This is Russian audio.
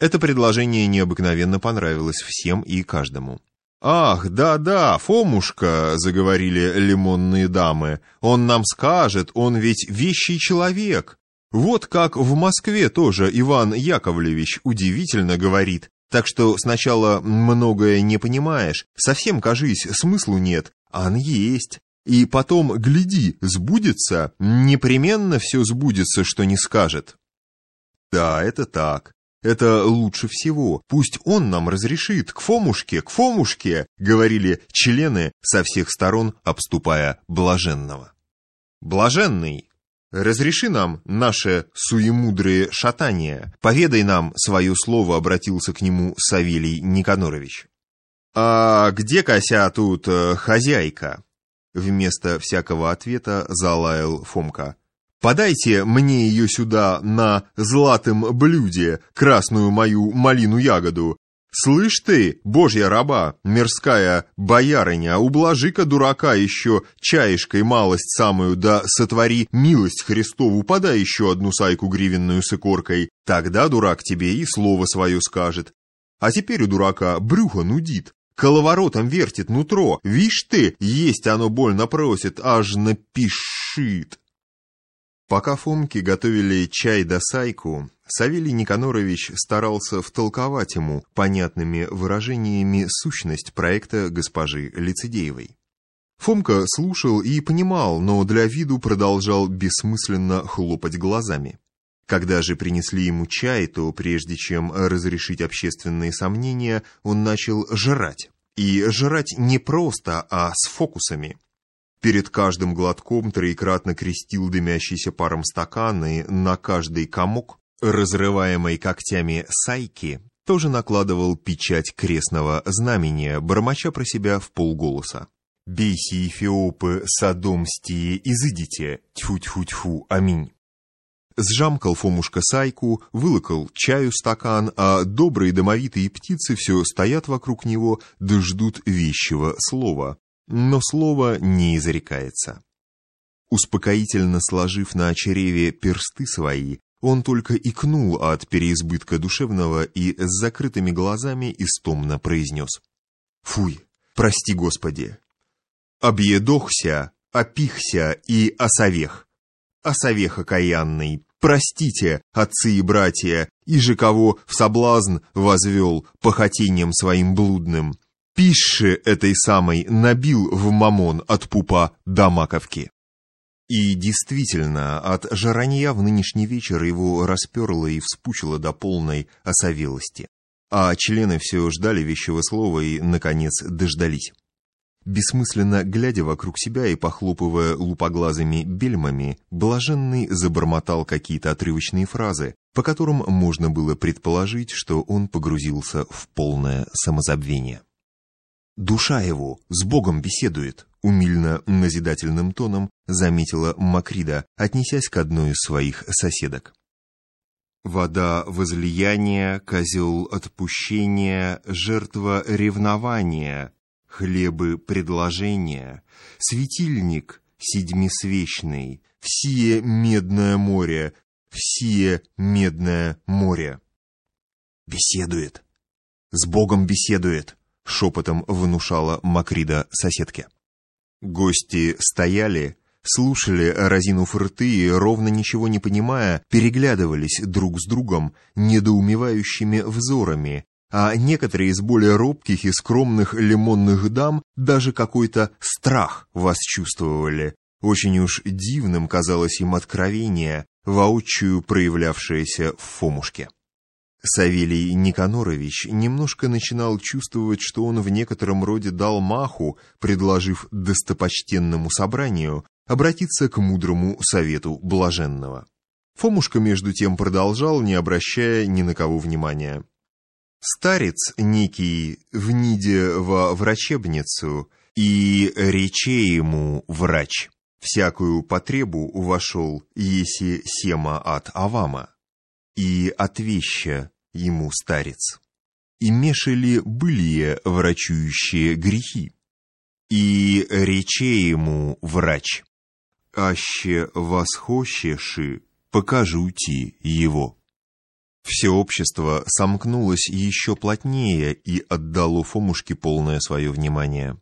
Это предложение необыкновенно понравилось всем и каждому. «Ах, да-да, Фомушка», — заговорили лимонные дамы, — «он нам скажет, он ведь вещий человек». Вот как в Москве тоже Иван Яковлевич удивительно говорит, так что сначала многое не понимаешь, совсем, кажись, смыслу нет, а он есть. И потом, гляди, сбудется, непременно все сбудется, что не скажет. Да, это так. Это лучше всего. Пусть он нам разрешит. К Фомушке, к Фомушке, говорили члены со всех сторон, обступая блаженного. Блаженный, разреши нам наше суемудрые шатание. Поведай нам свое слово, обратился к нему Савелий Никанорович. А где кося тут э, хозяйка? Вместо всякого ответа залаял Фомка. «Подайте мне ее сюда на златом блюде, красную мою малину-ягоду. Слышь ты, божья раба, мирская боярыня, ублажи-ка дурака еще чаешкой малость самую, да сотвори милость Христову, подай еще одну сайку гривенную с икоркой, тогда дурак тебе и слово свое скажет. А теперь у дурака брюхо нудит, коловоротом вертит нутро. Вишь ты, есть оно больно просит, аж напишит. Пока Фомки готовили чай да сайку, Савелий Никанорович старался втолковать ему понятными выражениями сущность проекта госпожи Лицедеевой. Фомка слушал и понимал, но для виду продолжал бессмысленно хлопать глазами. Когда же принесли ему чай, то прежде чем разрешить общественные сомнения, он начал жрать. И жрать не просто, а с фокусами. Перед каждым глотком троекратно крестил дымящийся паром стакан и на каждый комок, разрываемый когтями сайки, тоже накладывал печать крестного знамения, бормоча про себя в полголоса. «Бейся, эфиопы, садомстие, изыдите! Тьфу-тьфу-тьфу, аминь!» Сжамкал Фомушка сайку, вылокал чаю стакан, а добрые домовитые птицы все стоят вокруг него да ждут вещего слова. Но слово не изрекается. Успокоительно сложив на чреве персты свои, он только икнул от переизбытка душевного и с закрытыми глазами истомно произнес. «Фуй, прости, Господи! Объедохся, опихся и осовех! Осовех окаянный, Простите, отцы и братья, и же кого в соблазн возвел похотением своим блудным. Пиши этой самой набил в мамон от пупа до маковки. И действительно, от жаранья в нынешний вечер его расперло и вспучило до полной осовелости. А члены все ждали вещего слова и, наконец, дождались. Бессмысленно глядя вокруг себя и похлопывая лупоглазыми бельмами, блаженный забормотал какие-то отрывочные фразы, по которым можно было предположить, что он погрузился в полное самозабвение. «Душа его с Богом беседует», — умильно-назидательным тоном заметила Макрида, отнесясь к одной из своих соседок. Вода возлияния, козел отпущения, жертва ревнования, хлебы предложения, светильник седьмисвечный, всие медное море, всие медное море. Беседует. С Богом беседует, шепотом внушала Макрида соседке. Гости стояли, слушали, разинув рты и, ровно ничего не понимая, переглядывались друг с другом недоумевающими взорами, а некоторые из более робких и скромных лимонных дам даже какой-то страх вас чувствовали. Очень уж дивным казалось им откровение, воочию проявлявшееся в Фомушке. Савелий Никанорович немножко начинал чувствовать, что он в некотором роде дал маху, предложив достопочтенному собранию обратиться к мудрому совету блаженного. Фомушка между тем продолжал, не обращая ни на кого внимания. Старец некий вниде во врачебницу, и рече ему врач. Всякую потребу вошел, еси сема от Авама. И отвеща ему старец. И мешали былие врачующие грехи. И рече ему врач. Аще восхощеши, покажуте его. Все общество сомкнулось еще плотнее и отдало Фомушке полное свое внимание.